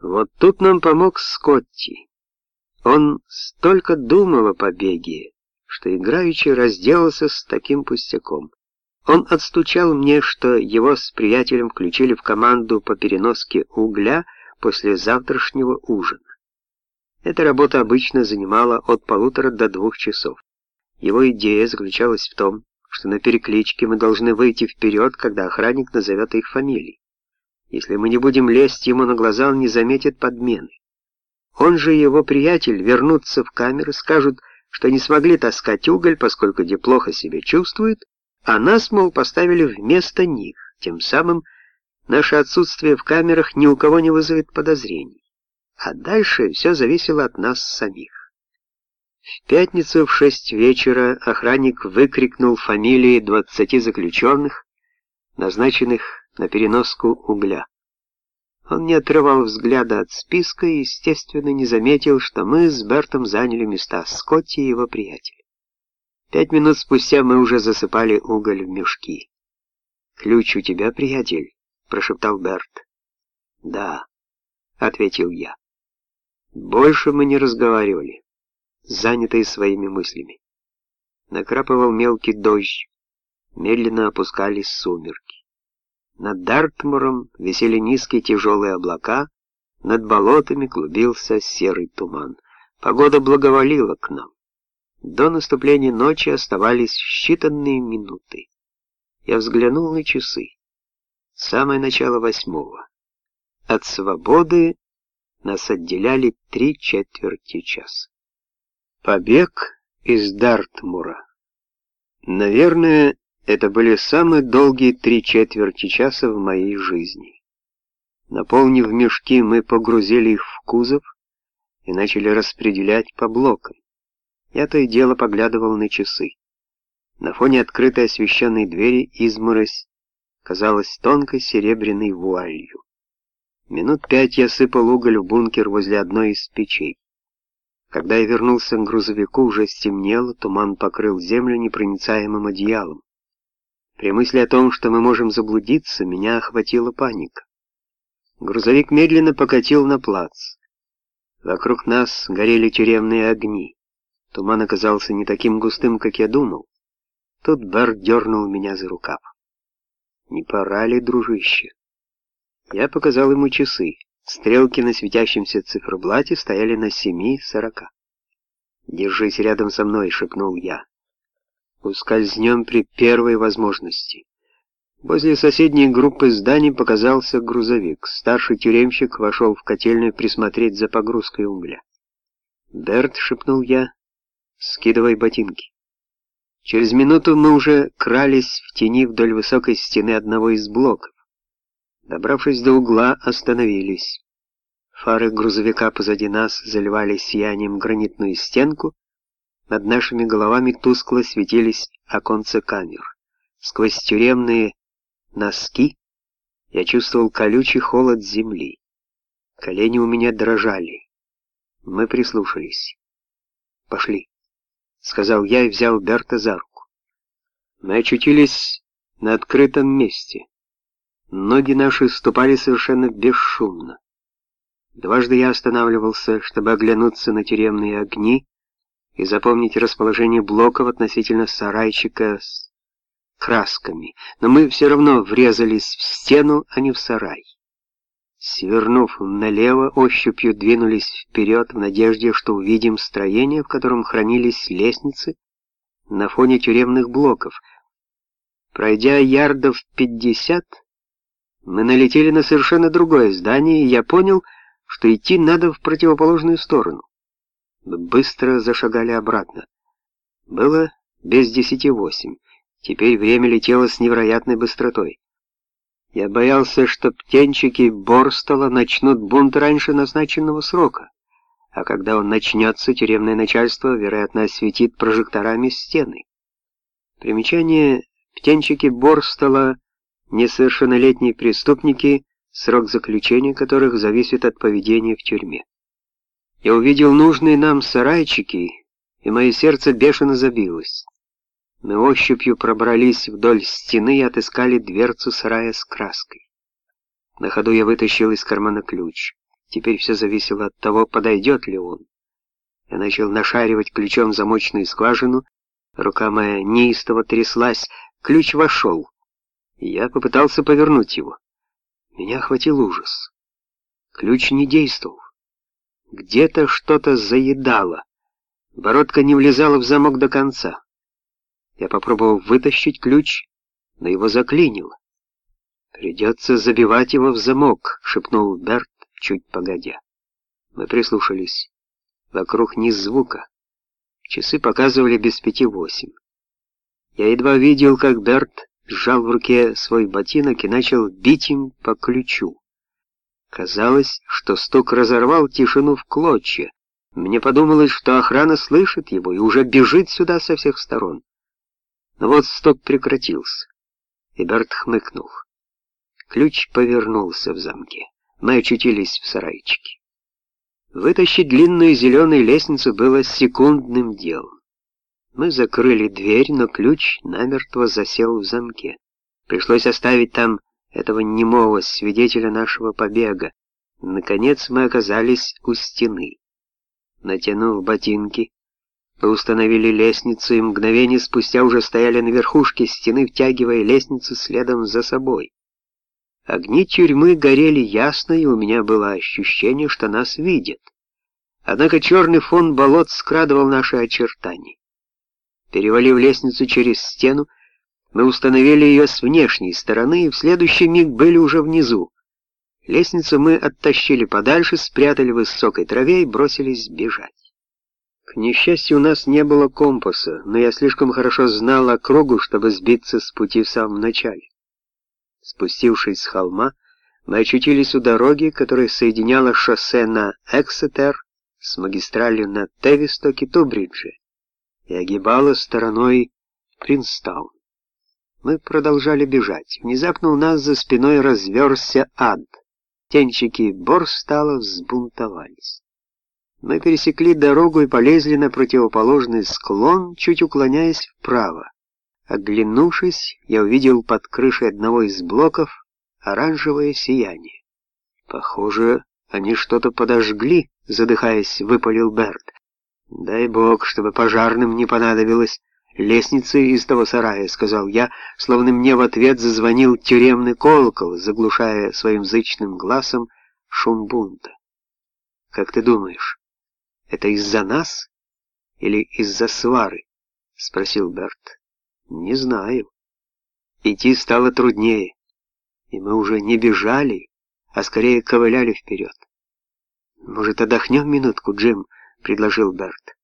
Вот тут нам помог Скотти. Он столько думал о побеге, что играючи разделался с таким пустяком. Он отстучал мне, что его с приятелем включили в команду по переноске угля после завтрашнего ужина. Эта работа обычно занимала от полутора до двух часов. Его идея заключалась в том, что на перекличке мы должны выйти вперед, когда охранник назовет их фамилии. Если мы не будем лезть ему на глаза, он не заметит подмены. Он же и его приятель вернутся в камеру, скажут, что не смогли таскать уголь, поскольку где плохо себя чувствуют, а нас, мол, поставили вместо них. Тем самым наше отсутствие в камерах ни у кого не вызовет подозрений. А дальше все зависело от нас самих. В пятницу в шесть вечера охранник выкрикнул фамилии двадцати заключенных, назначенных на переноску угля. Он не отрывал взгляда от списка и, естественно, не заметил, что мы с Бертом заняли места Скотти и его приятеля. Пять минут спустя мы уже засыпали уголь в мешки. «Ключ у тебя, приятель?» — прошептал Берт. «Да», — ответил я. Больше мы не разговаривали, занятые своими мыслями. Накрапывал мелкий дождь, медленно опускались сумерки. Над Дартмуром висели низкие тяжелые облака, над болотами клубился серый туман. Погода благоволила к нам. До наступления ночи оставались считанные минуты. Я взглянул на часы. Самое начало восьмого. От свободы нас отделяли три четверти часа. Побег из Дартмура. Наверное, это были самые долгие три четверти часа в моей жизни. Наполнив мешки, мы погрузили их в кузов и начали распределять по блокам. Я то и дело поглядывал на часы. На фоне открытой освещенной двери изморозь казалась тонкой серебряной вуалью. Минут пять я сыпал уголь в бункер возле одной из печей. Когда я вернулся к грузовику, уже стемнело, туман покрыл землю непроницаемым одеялом. При мысли о том, что мы можем заблудиться, меня охватила паника. Грузовик медленно покатил на плац. Вокруг нас горели тюремные огни. Туман оказался не таким густым, как я думал. Тут Берт дернул меня за рукав. «Не пора ли, дружище?» Я показал ему часы. Стрелки на светящемся циферблате стояли на семи сорока. «Держись рядом со мной», — шепнул я. «Ускользнем при первой возможности». Возле соседней группы зданий показался грузовик. Старший тюремщик вошел в котельную присмотреть за погрузкой угля. «Берт», — шепнул я, — «скидывай ботинки». Через минуту мы уже крались в тени вдоль высокой стены одного из блоков. Добравшись до угла, остановились. Фары грузовика позади нас заливали сиянием гранитную стенку, над нашими головами тускло светились оконца камер. Сквозь тюремные носки я чувствовал колючий холод земли. Колени у меня дрожали. Мы прислушались. «Пошли», — сказал я и взял Берта за руку. Мы очутились на открытом месте. Ноги наши ступали совершенно бесшумно. Дважды я останавливался, чтобы оглянуться на тюремные огни и запомнить расположение блоков относительно сарайчика с красками, но мы все равно врезались в стену, а не в сарай. Свернув налево, ощупью двинулись вперед в надежде, что увидим строение, в котором хранились лестницы на фоне тюремных блоков. Пройдя ярдов пятьдесят, мы налетели на совершенно другое здание, и я понял, что идти надо в противоположную сторону. Быстро зашагали обратно. Было без десяти восемь. Теперь время летело с невероятной быстротой. Я боялся, что птенчики Борстола начнут бунт раньше назначенного срока, а когда он начнется, тюремное начальство, вероятно, осветит прожекторами стены. Примечание «Птенчики Борстола» несовершеннолетние преступники, срок заключения которых зависит от поведения в тюрьме. Я увидел нужные нам сарайчики, и мое сердце бешено забилось. Мы ощупью пробрались вдоль стены и отыскали дверцу сарая с краской. На ходу я вытащил из кармана ключ. Теперь все зависело от того, подойдет ли он. Я начал нашаривать ключом замочную скважину, рука моя неистово тряслась, ключ вошел. Я попытался повернуть его. Меня охватил ужас. Ключ не действовал. Где-то что-то заедало. Бородка не влезала в замок до конца. Я попробовал вытащить ключ, но его заклинило. «Придется забивать его в замок», — шепнул Берт, чуть погодя. Мы прислушались. Вокруг ни звука. Часы показывали без пяти восемь. Я едва видел, как Берт сжал в руке свой ботинок и начал бить им по ключу. Казалось, что стук разорвал тишину в клочья. Мне подумалось, что охрана слышит его и уже бежит сюда со всех сторон. Но вот стук прекратился, и Берт хмыкнул. Ключ повернулся в замке. Мы очутились в сарайчике. Вытащить длинную зеленую лестницу было секундным делом. Мы закрыли дверь, но ключ намертво засел в замке. Пришлось оставить там этого немого свидетеля нашего побега. Наконец мы оказались у стены. Натянув ботинки, мы установили лестницу и мгновение спустя уже стояли на верхушке стены, втягивая лестницу следом за собой. Огни тюрьмы горели ясно, и у меня было ощущение, что нас видят. Однако черный фон болот скрадывал наши очертания. Перевалив лестницу через стену, мы установили ее с внешней стороны и в следующий миг были уже внизу. Лестницу мы оттащили подальше, спрятали в высокой траве и бросились бежать. К несчастью, у нас не было компаса, но я слишком хорошо знал округу, чтобы сбиться с пути в самом начале. Спустившись с холма, мы очутились у дороги, которая соединяла шоссе на Эксетер с магистралью на Тевисток и Тубридже и огибала стороной Принстаун. Мы продолжали бежать. Внезапно у нас за спиной разверзся ад. Тенчики Борстала взбунтовались. Мы пересекли дорогу и полезли на противоположный склон, чуть уклоняясь вправо. Оглянувшись, я увидел под крышей одного из блоков оранжевое сияние. Похоже, они что-то подожгли, задыхаясь, выпалил Берт. Дай бог, чтобы пожарным не понадобилось лестницы из того сарая, сказал я, словно мне в ответ зазвонил тюремный колокол, заглушая своим зычным глазом шум бунта. Как ты думаешь, это из-за нас или из-за свары? спросил Берт. Не знаю. Идти стало труднее, и мы уже не бежали, а скорее ковыляли вперед. «Может, отдохнем минутку, Джим?» — предложил Берт.